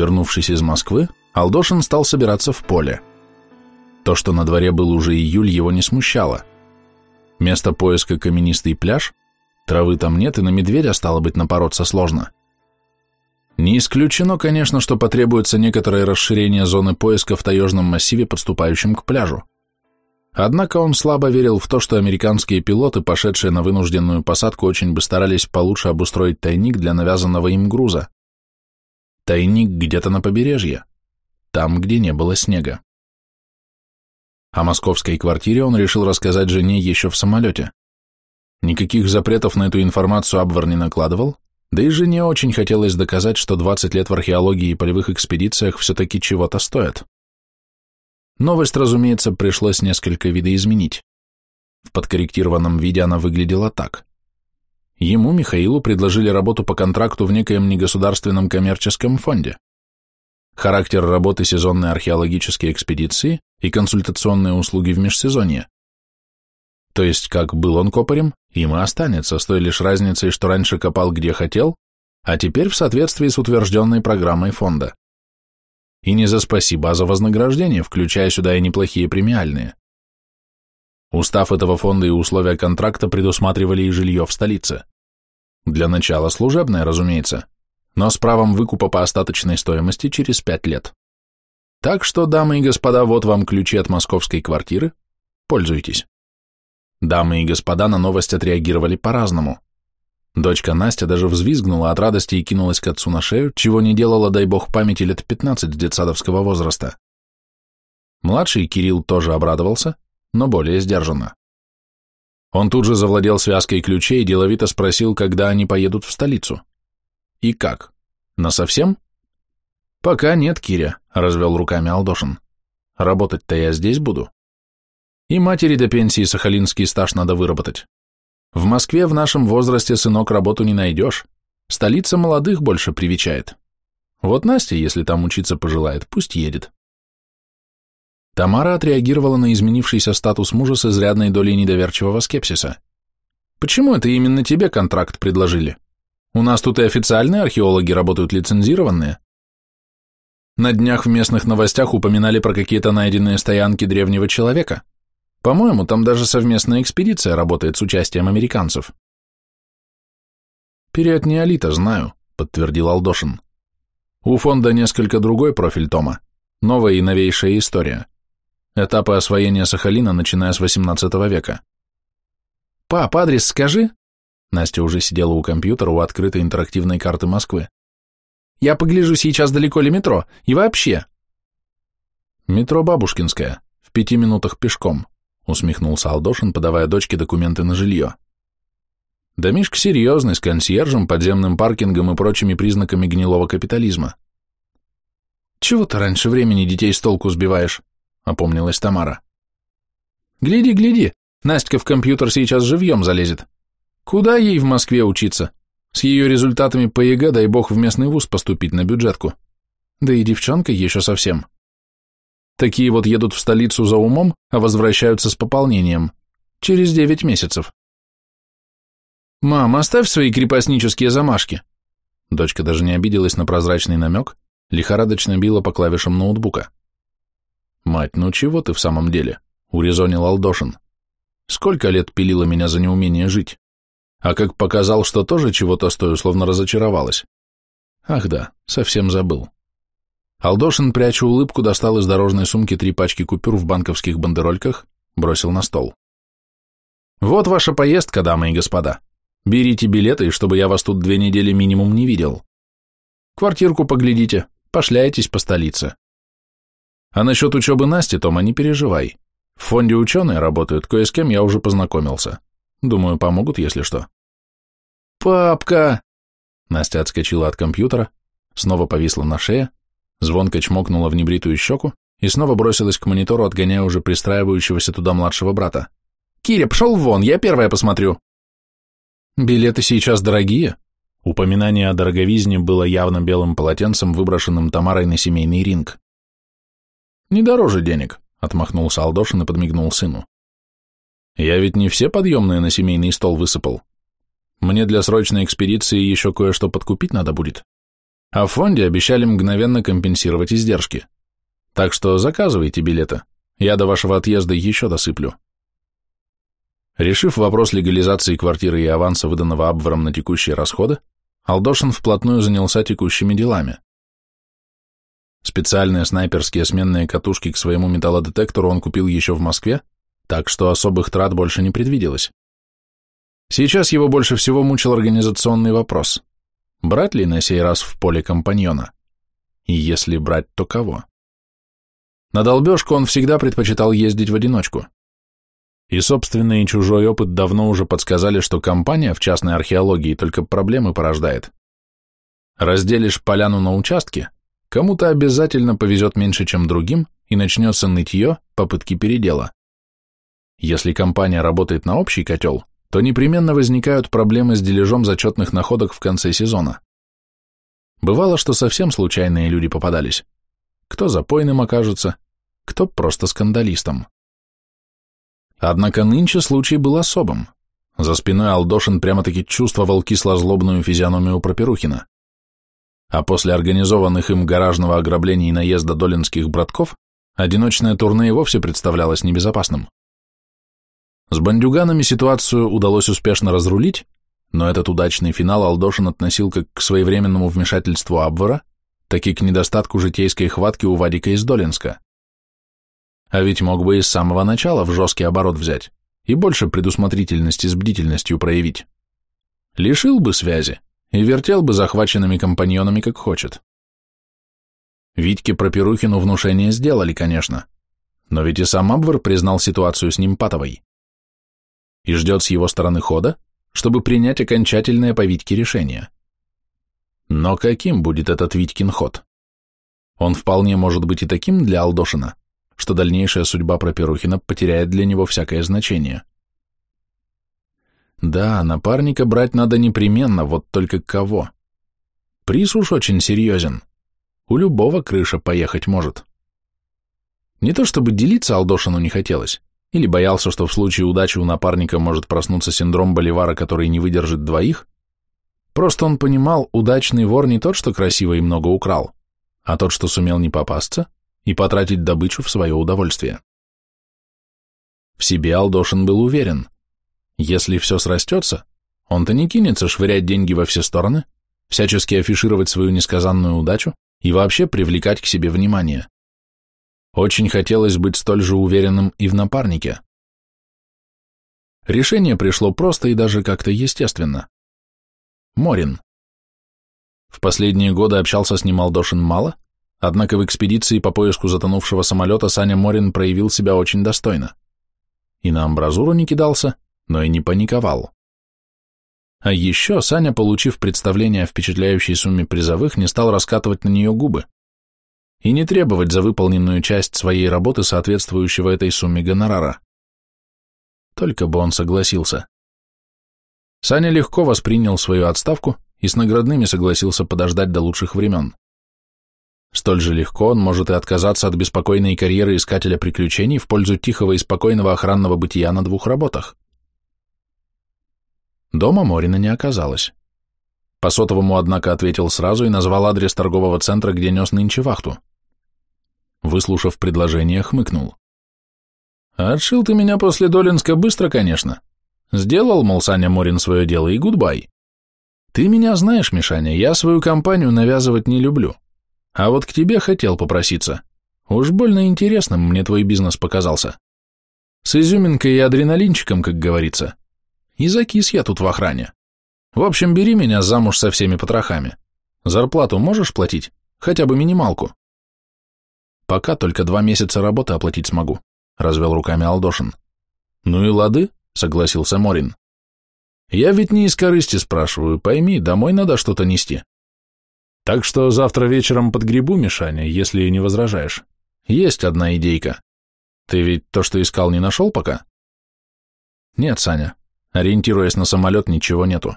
Вернувшись из Москвы, Алдошин стал собираться в поле. То, что на дворе был уже июль, его не смущало. Место поиска каменистый пляж, травы там нет, и на медведя, стало быть, напороться сложно. Не исключено, конечно, что потребуется некоторое расширение зоны поиска в таежном массиве, подступающем к пляжу. Однако он слабо верил в то, что американские пилоты, пошедшие на вынужденную посадку, очень бы старались получше обустроить тайник для навязанного им груза. Тайник где-то на побережье, там, где не было снега. О московской квартире он решил рассказать жене еще в самолете. Никаких запретов на эту информацию Абвар не накладывал, да и жене очень хотелось доказать, что 20 лет в археологии и полевых экспедициях все-таки чего-то стоят. Новость, разумеется, пришлось несколько видоизменить. В подкорректированном виде она выглядела так. Ему, Михаилу, предложили работу по контракту в некоем негосударственном коммерческом фонде. Характер работы сезонной археологические экспедиции и консультационные услуги в межсезонье. То есть, как был он копарем, им и останется, с той лишь разницей, что раньше копал где хотел, а теперь в соответствии с утвержденной программой фонда. И не за спасибо, а за вознаграждение, включая сюда и неплохие премиальные. Устав этого фонда и условия контракта предусматривали и жилье в столице. Для начала служебное, разумеется, но с правом выкупа по остаточной стоимости через пять лет. Так что, дамы и господа, вот вам ключи от московской квартиры, пользуйтесь. Дамы и господа на новость отреагировали по-разному. Дочка Настя даже взвизгнула от радости и кинулась к отцу на шею, чего не делала, дай бог памяти, лет 15 детсадовского возраста. Младший Кирилл тоже обрадовался, но более сдержанно. Он тут же завладел связкой ключей и деловито спросил, когда они поедут в столицу. И как? Насовсем? Пока нет, Киря, развел руками Алдошин. Работать-то я здесь буду. И матери до пенсии сахалинский стаж надо выработать. В Москве в нашем возрасте, сынок, работу не найдешь. Столица молодых больше привечает. Вот Настя, если там учиться пожелает, пусть едет. Тамара отреагировала на изменившийся статус мужа с изрядной долей недоверчивого скепсиса. «Почему это именно тебе контракт предложили? У нас тут и официальные археологи работают лицензированные». На днях в местных новостях упоминали про какие-то найденные стоянки древнего человека. По-моему, там даже совместная экспедиция работает с участием американцев. Период неолита знаю, подтвердил Алдошин. У фонда несколько другой профиль тома. Новая и новейшая история. Этапы освоения Сахалина, начиная с XVIII века. «Пап, адрес скажи?» Настя уже сидела у компьютера у открытой интерактивной карты Москвы. «Я погляжу сейчас далеко ли метро, и вообще». «Метро Бабушкинская, в пяти минутах пешком», усмехнулся Алдошин, подавая дочке документы на жилье. Домишко серьезный, с консьержем, подземным паркингом и прочими признаками гнилого капитализма. «Чего ты раньше времени детей с толку сбиваешь?» — опомнилась Тамара. «Гляди, гляди, Настя в компьютер сейчас живьем залезет. Куда ей в Москве учиться? С ее результатами по ЕГЭ, дай бог, в местный вуз поступить на бюджетку. Да и девчонка еще совсем. Такие вот едут в столицу за умом, а возвращаются с пополнением. Через девять месяцев. «Мам, оставь свои крепостнические замашки!» Дочка даже не обиделась на прозрачный намек, лихорадочно била по клавишам ноутбука. «Мать, ну чего ты в самом деле?» — урезонил Алдошин. «Сколько лет пилила меня за неумение жить? А как показал, что тоже чего-то стою, словно разочаровалась. Ах да, совсем забыл. Алдошин, пряча улыбку, достал из дорожной сумки три пачки купюр в банковских бандерольках, бросил на стол. «Вот ваша поездка, дамы и господа. Берите билеты, чтобы я вас тут две недели минимум не видел. Квартирку поглядите, пошляйтесь по столице. А насчет учебы Насти, Тома, не переживай. В фонде ученые работают, кое с кем я уже познакомился. Думаю, помогут, если что». «Папка!» Настя отскочила от компьютера, снова повисла на шее, звонко чмокнула в небритую щеку и снова бросилась к монитору, отгоняя уже пристраивающегося туда младшего брата. «Киря, пошел вон, я первая посмотрю!» «Билеты сейчас дорогие?» Упоминание о дороговизне было явно белым полотенцем, выброшенным Тамарой на семейный ринг. «Не дороже денег», — отмахнулся Алдошин и подмигнул сыну. «Я ведь не все подъемные на семейный стол высыпал. Мне для срочной экспедиции еще кое-что подкупить надо будет. А в фонде обещали мгновенно компенсировать издержки. Так что заказывайте билеты, я до вашего отъезда еще досыплю. Решив вопрос легализации квартиры и аванса, выданного Абвером на текущие расходы, Алдошин вплотную занялся текущими делами. Специальные снайперские сменные катушки к своему металлодетектору он купил еще в Москве, так что особых трат больше не предвиделось. Сейчас его больше всего мучил организационный вопрос. Брать ли на сей раз в поле компаньона? И если брать, то кого? На долбежку он всегда предпочитал ездить в одиночку. И собственный и чужой опыт давно уже подсказали, что компания в частной археологии только проблемы порождает. Разделишь поляну на участки, кому-то обязательно повезет меньше, чем другим, и начнется нытье, попытки передела. Если компания работает на общий котел, то непременно возникают проблемы с дележом зачетных находок в конце сезона. Бывало, что совсем случайные люди попадались. Кто запойным окажется, кто просто скандалистом. Однако нынче случай был особым. За спиной Алдошин прямо-таки чувствовал кисло-злобную физиономию Проперухина. А после организованных им гаражного ограбления и наезда долинских братков, одиночное турне и вовсе представлялось небезопасным. С бандюганами ситуацию удалось успешно разрулить, но этот удачный финал Алдошин относил как к своевременному вмешательству Абвара, так и к недостатку житейской хватки у Вадика из Долинска. А ведь мог бы и с самого начала в жесткий оборот взять и больше предусмотрительности с бдительностью проявить. Лишил бы связи и вертел бы захваченными компаньонами как хочет. Витьке про Перухину внушение сделали, конечно, но ведь и сам Абвар признал ситуацию с ним патовой. И ждет с его стороны хода, чтобы принять окончательное по Витьке решение. Но каким будет этот Витькин ход? Он вполне может быть и таким для Алдошина, что дальнейшая судьба Проперухина потеряет для него всякое значение. Да, напарника брать надо непременно, вот только кого? Приз уж очень серьезен. У любого крыша поехать может. Не то чтобы делиться Алдошину не хотелось, или боялся, что в случае удачи у напарника может проснуться синдром Боливара, который не выдержит двоих, просто он понимал, удачный вор не тот, что красиво и много украл, а тот, что сумел не попасться и потратить добычу в свое удовольствие. В себе Алдошин был уверен. Если все срастется, он-то не кинется швырять деньги во все стороны, всячески афишировать свою несказанную удачу и вообще привлекать к себе внимание. Очень хотелось быть столь же уверенным и в напарнике. Решение пришло просто и даже как-то естественно. Морин. В последние годы общался с ним Алдошин мало, Однако в экспедиции по поиску затонувшего самолета Саня Морин проявил себя очень достойно. И на амбразуру не кидался, но и не паниковал. А еще Саня, получив представление о впечатляющей сумме призовых, не стал раскатывать на нее губы и не требовать за выполненную часть своей работы соответствующего этой сумме гонорара. Только бы он согласился. Саня легко воспринял свою отставку и с наградными согласился подождать до лучших времен. Столь же легко он может и отказаться от беспокойной карьеры искателя приключений в пользу тихого и спокойного охранного бытия на двух работах. Дома Морина не оказалось. По сотовому, однако, ответил сразу и назвал адрес торгового центра, где нес нынче вахту. Выслушав предложение, хмыкнул. «Отшил ты меня после Долинска быстро, конечно. Сделал, мол, Саня Морин свое дело и гудбай. Ты меня знаешь, Мишаня, я свою компанию навязывать не люблю. А вот к тебе хотел попроситься. Уж больно интересным мне твой бизнес показался. С изюминкой и адреналинчиком, как говорится. И закис я тут в охране. В общем, бери меня замуж со всеми потрохами. Зарплату можешь платить? Хотя бы минималку. Пока только два месяца работы оплатить смогу, развел руками Алдошин. Ну и лады, согласился Морин. Я ведь не из корысти спрашиваю, пойми, домой надо что-то нести. Так что завтра вечером под грибу, Мишаня, если не возражаешь. Есть одна идейка. Ты ведь то, что искал, не нашел пока? Нет, Саня. Ориентируясь на самолет, ничего нету.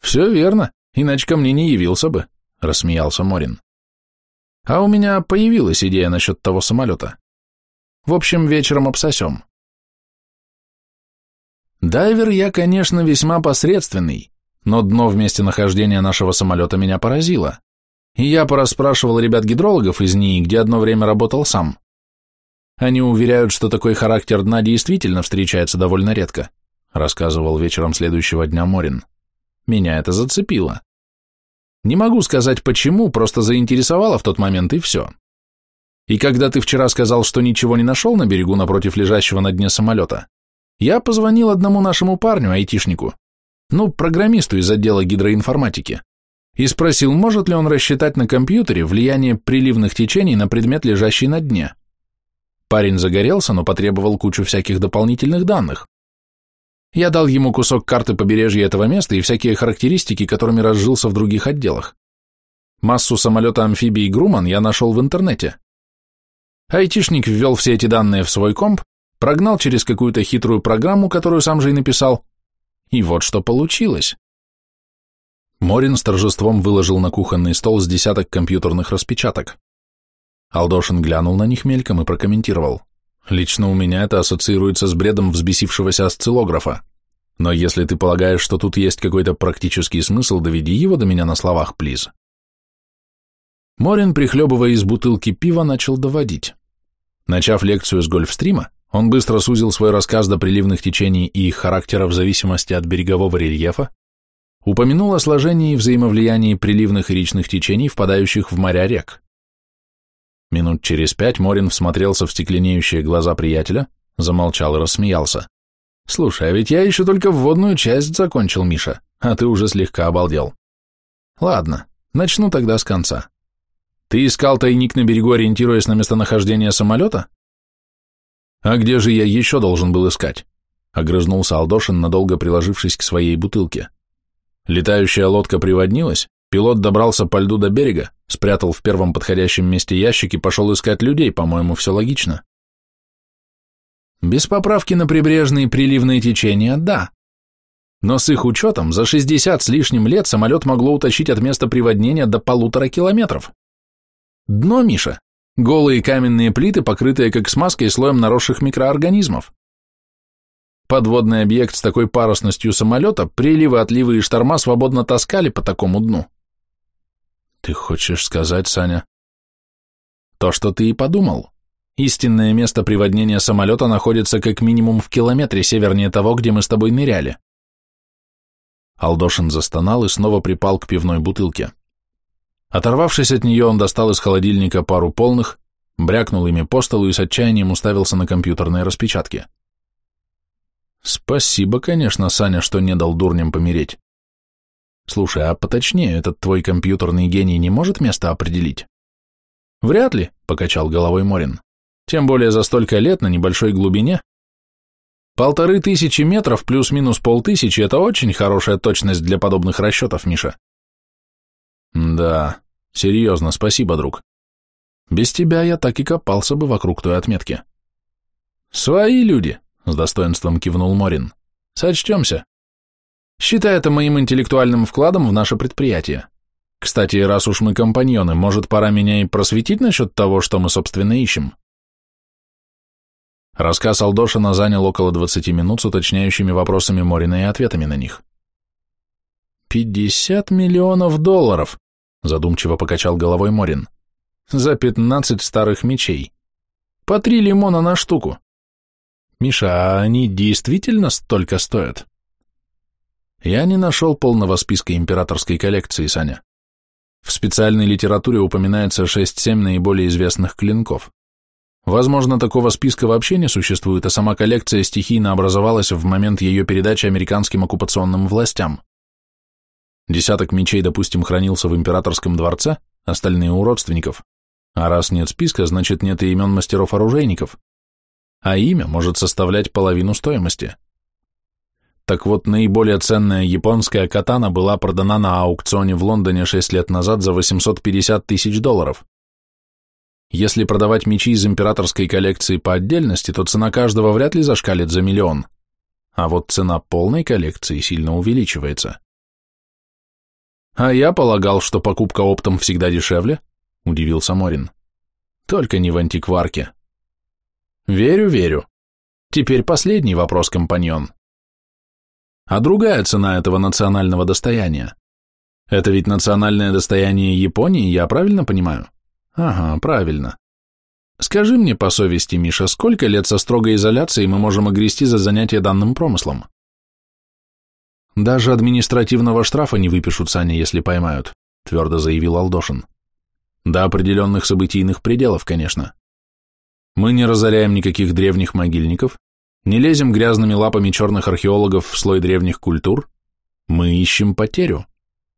Все верно, иначе ко мне не явился бы, рассмеялся Морин. А у меня появилась идея насчет того самолета. В общем, вечером обсосем. Дайвер я, конечно, весьма посредственный, но дно в месте нахождения нашего самолета меня поразило. И я порасспрашивал ребят-гидрологов из НИИ, где одно время работал сам. Они уверяют, что такой характер дна действительно встречается довольно редко, рассказывал вечером следующего дня Морин. Меня это зацепило. Не могу сказать почему, просто заинтересовало в тот момент и все. И когда ты вчера сказал, что ничего не нашел на берегу напротив лежащего на дне самолета, я позвонил одному нашему парню, айтишнику, ну, программисту из отдела гидроинформатики, и спросил, может ли он рассчитать на компьютере влияние приливных течений на предмет, лежащий на дне. Парень загорелся, но потребовал кучу всяких дополнительных данных. Я дал ему кусок карты побережья этого места и всякие характеристики, которыми разжился в других отделах. Массу самолета-амфибии Груман я нашел в интернете. Айтишник ввел все эти данные в свой комп, прогнал через какую-то хитрую программу, которую сам же и написал, и вот что получилось. Морин с торжеством выложил на кухонный стол с десяток компьютерных распечаток. Алдошин глянул на них мельком и прокомментировал. Лично у меня это ассоциируется с бредом взбесившегося осциллографа. Но если ты полагаешь, что тут есть какой-то практический смысл, доведи его до меня на словах, плиз. Морин, прихлебывая из бутылки пива, начал доводить. Начав лекцию с гольфстрима, он быстро сузил свой рассказ до приливных течений и их характера в зависимости от берегового рельефа, упомянул о сложении и взаимовлиянии приливных и речных течений, впадающих в моря рек. Минут через пять Морин всмотрелся в стекленеющие глаза приятеля, замолчал и рассмеялся. «Слушай, а ведь я еще только вводную часть закончил, Миша, а ты уже слегка обалдел. Ладно, начну тогда с конца. Ты искал тайник на берегу, ориентируясь на местонахождение самолета? А где же я еще должен был искать? Огрызнулся Алдошин, надолго приложившись к своей бутылке. Летающая лодка приводнилась, пилот добрался по льду до берега, спрятал в первом подходящем месте ящик и пошел искать людей, по-моему, все логично. Без поправки на прибрежные приливные течения, да. Но с их учетом за 60 с лишним лет самолет могло утащить от места приводнения до полутора километров. Дно, Миша. Голые каменные плиты, покрытые как смазкой слоем наросших микроорганизмов. Подводный объект с такой парусностью самолета приливы, отливы и шторма свободно таскали по такому дну. Ты хочешь сказать, Саня? То, что ты и подумал. Истинное место приводнения самолета находится как минимум в километре севернее того, где мы с тобой ныряли. Алдошин застонал и снова припал к пивной бутылке. Оторвавшись от нее, он достал из холодильника пару полных, брякнул ими по столу и с отчаянием уставился на компьютерные распечатки. Спасибо, конечно, Саня, что не дал дурням помереть. Слушай, а поточнее, этот твой компьютерный гений не может место определить? Вряд ли, покачал головой Морин. Тем более за столько лет на небольшой глубине. Полторы тысячи метров плюс-минус полтысячи – это очень хорошая точность для подобных расчетов, Миша. Да, серьезно, спасибо, друг. Без тебя я так и копался бы вокруг той отметки. Свои люди, с достоинством кивнул Морин. Сочтемся. Считай это моим интеллектуальным вкладом в наше предприятие. Кстати, раз уж мы компаньоны, может, пора меня и просветить насчет того, что мы, собственно, ищем? Рассказ Алдошина занял около 20 минут с уточняющими вопросами Морина и ответами на них. «Пятьдесят миллионов долларов!» — задумчиво покачал головой Морин. «За пятнадцать старых мечей. По три лимона на штуку. Миша, а они действительно столько стоят?» Я не нашел полного списка императорской коллекции, Саня. В специальной литературе упоминается 6-7 наиболее известных клинков. Возможно, такого списка вообще не существует, а сама коллекция стихийно образовалась в момент ее передачи американским оккупационным властям. Десяток мечей, допустим, хранился в императорском дворце, остальные у родственников. А раз нет списка, значит нет и имен мастеров-оружейников. А имя может составлять половину стоимости. Так вот, наиболее ценная японская катана была продана на аукционе в Лондоне 6 лет назад за 850 тысяч долларов. Если продавать мечи из императорской коллекции по отдельности, то цена каждого вряд ли зашкалит за миллион. А вот цена полной коллекции сильно увеличивается. «А я полагал, что покупка оптом всегда дешевле», — удивился Морин. «Только не в антикварке». «Верю, верю. Теперь последний вопрос, компаньон. А другая цена этого национального достояния? Это ведь национальное достояние Японии, я правильно понимаю? Ага, правильно. Скажи мне по совести, Миша, сколько лет со строгой изоляцией мы можем огрести за занятие данным промыслом? Даже административного штрафа не выпишут, Саня, если поймают, твердо заявил Алдошин. До определенных событийных пределов, конечно. Мы не разоряем никаких древних могильников, не лезем грязными лапами черных археологов в слой древних культур, мы ищем потерю,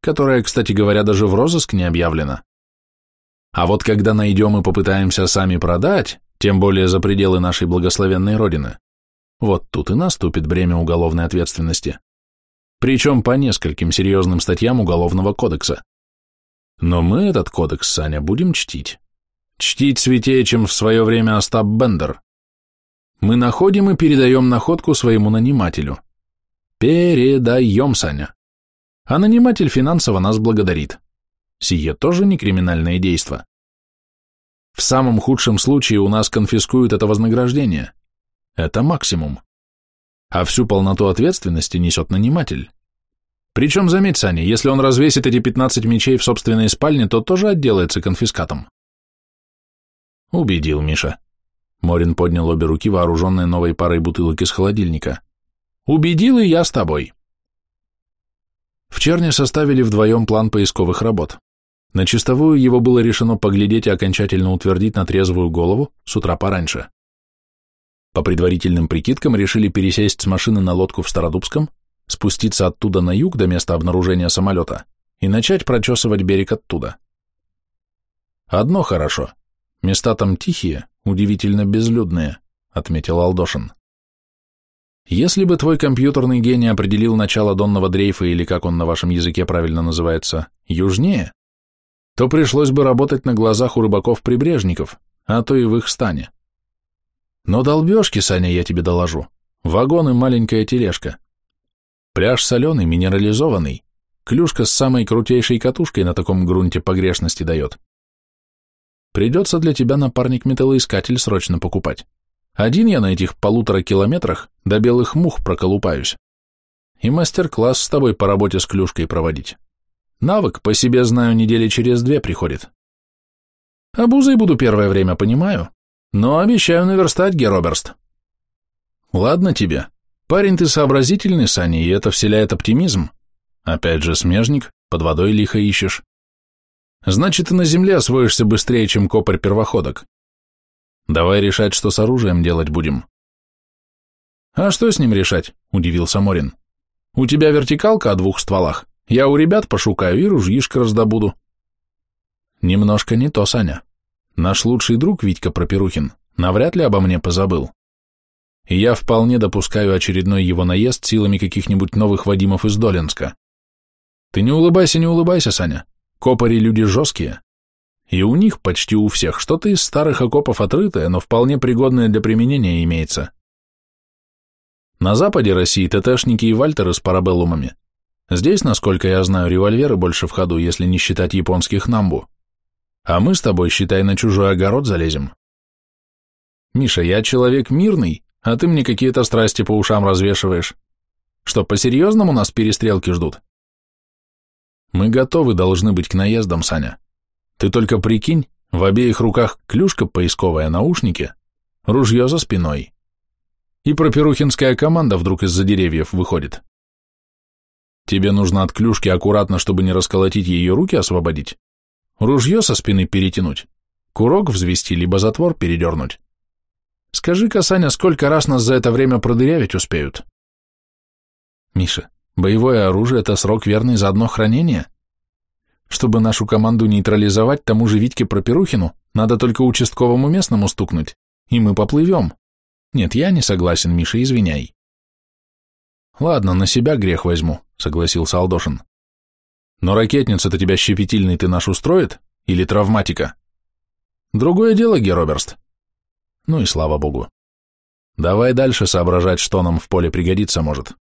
которая, кстати говоря, даже в розыск не объявлена. А вот когда найдем и попытаемся сами продать, тем более за пределы нашей благословенной Родины, вот тут и наступит бремя уголовной ответственности. Причем по нескольким серьезным статьям Уголовного кодекса. Но мы этот кодекс, Саня, будем чтить. Чтить святее, чем в свое время Остап Бендер. Мы находим и передаем находку своему нанимателю. Передаем, Саня. А наниматель финансово нас благодарит. Сие тоже не криминальное действо. В самом худшем случае у нас конфискуют это вознаграждение. Это максимум. А всю полноту ответственности несет наниматель. Причем, заметь, Саня, если он развесит эти 15 мечей в собственной спальне, то тоже отделается конфискатом. Убедил Миша. Морин поднял обе руки, вооруженные новой парой бутылок из холодильника. Убедил и я с тобой. В Черне составили вдвоем план поисковых работ. На чистовую его было решено поглядеть и окончательно утвердить на трезвую голову с утра пораньше. По предварительным прикидкам решили пересесть с машины на лодку в Стародубском, спуститься оттуда на юг до места обнаружения самолета и начать прочесывать берег оттуда. Одно хорошо. Места там тихие, удивительно безлюдные, отметил Алдошин. Если бы твой компьютерный гений определил начало донного дрейфа, или как он на вашем языке правильно называется, южнее, то пришлось бы работать на глазах у рыбаков-прибрежников, а то и в их стане. Но долбежки, Саня, я тебе доложу. Вагон и маленькая тележка. Пляж соленый, минерализованный. Клюшка с самой крутейшей катушкой на таком грунте погрешности дает. Придется для тебя напарник-металлоискатель срочно покупать. Один я на этих полутора километрах до белых мух проколупаюсь. И мастер-класс с тобой по работе с клюшкой проводить. Навык, по себе знаю, недели через две приходит. Обузой буду первое время, понимаю, но обещаю наверстать, Героберст. Ладно тебе, Парень ты сообразительный, Саня, и это вселяет оптимизм. Опять же, смежник, под водой лихо ищешь. Значит, и на земле освоишься быстрее, чем копарь-первоходок. Давай решать, что с оружием делать будем. А что с ним решать? Удивился Морин. У тебя вертикалка о двух стволах. Я у ребят пошукаю и ружьишко раздобуду. Немножко не то, Саня. Наш лучший друг Витька Проперухин навряд ли обо мне позабыл и я вполне допускаю очередной его наезд силами каких-нибудь новых Вадимов из Долинска. Ты не улыбайся, не улыбайся, Саня. Копари люди жесткие. И у них почти у всех что-то из старых окопов отрытое, но вполне пригодное для применения имеется. На западе России ТТшники и вальтеры с парабеллумами. Здесь, насколько я знаю, револьверы больше в ходу, если не считать японских намбу. А мы с тобой, считай, на чужой огород залезем. Миша, я человек мирный, а ты мне какие-то страсти по ушам развешиваешь. Что, по-серьезному нас перестрелки ждут? Мы готовы должны быть к наездам, Саня. Ты только прикинь, в обеих руках клюшка поисковая, наушники, ружье за спиной. И проперухинская команда вдруг из-за деревьев выходит. Тебе нужно от клюшки аккуратно, чтобы не расколотить ее руки освободить, ружье со спины перетянуть, курок взвести, либо затвор передернуть. Скажи-ка, Саня, сколько раз нас за это время продырявить успеют? Миша, боевое оружие — это срок верный за одно хранение? Чтобы нашу команду нейтрализовать, тому же Витьке Проперухину надо только участковому местному стукнуть, и мы поплывем. Нет, я не согласен, Миша, извиняй. Ладно, на себя грех возьму, согласился Алдошин. Но ракетница-то тебя щепетильный ты наш устроит? Или травматика? Другое дело, Героберст. Ну и слава богу. Давай дальше соображать, что нам в поле пригодится может.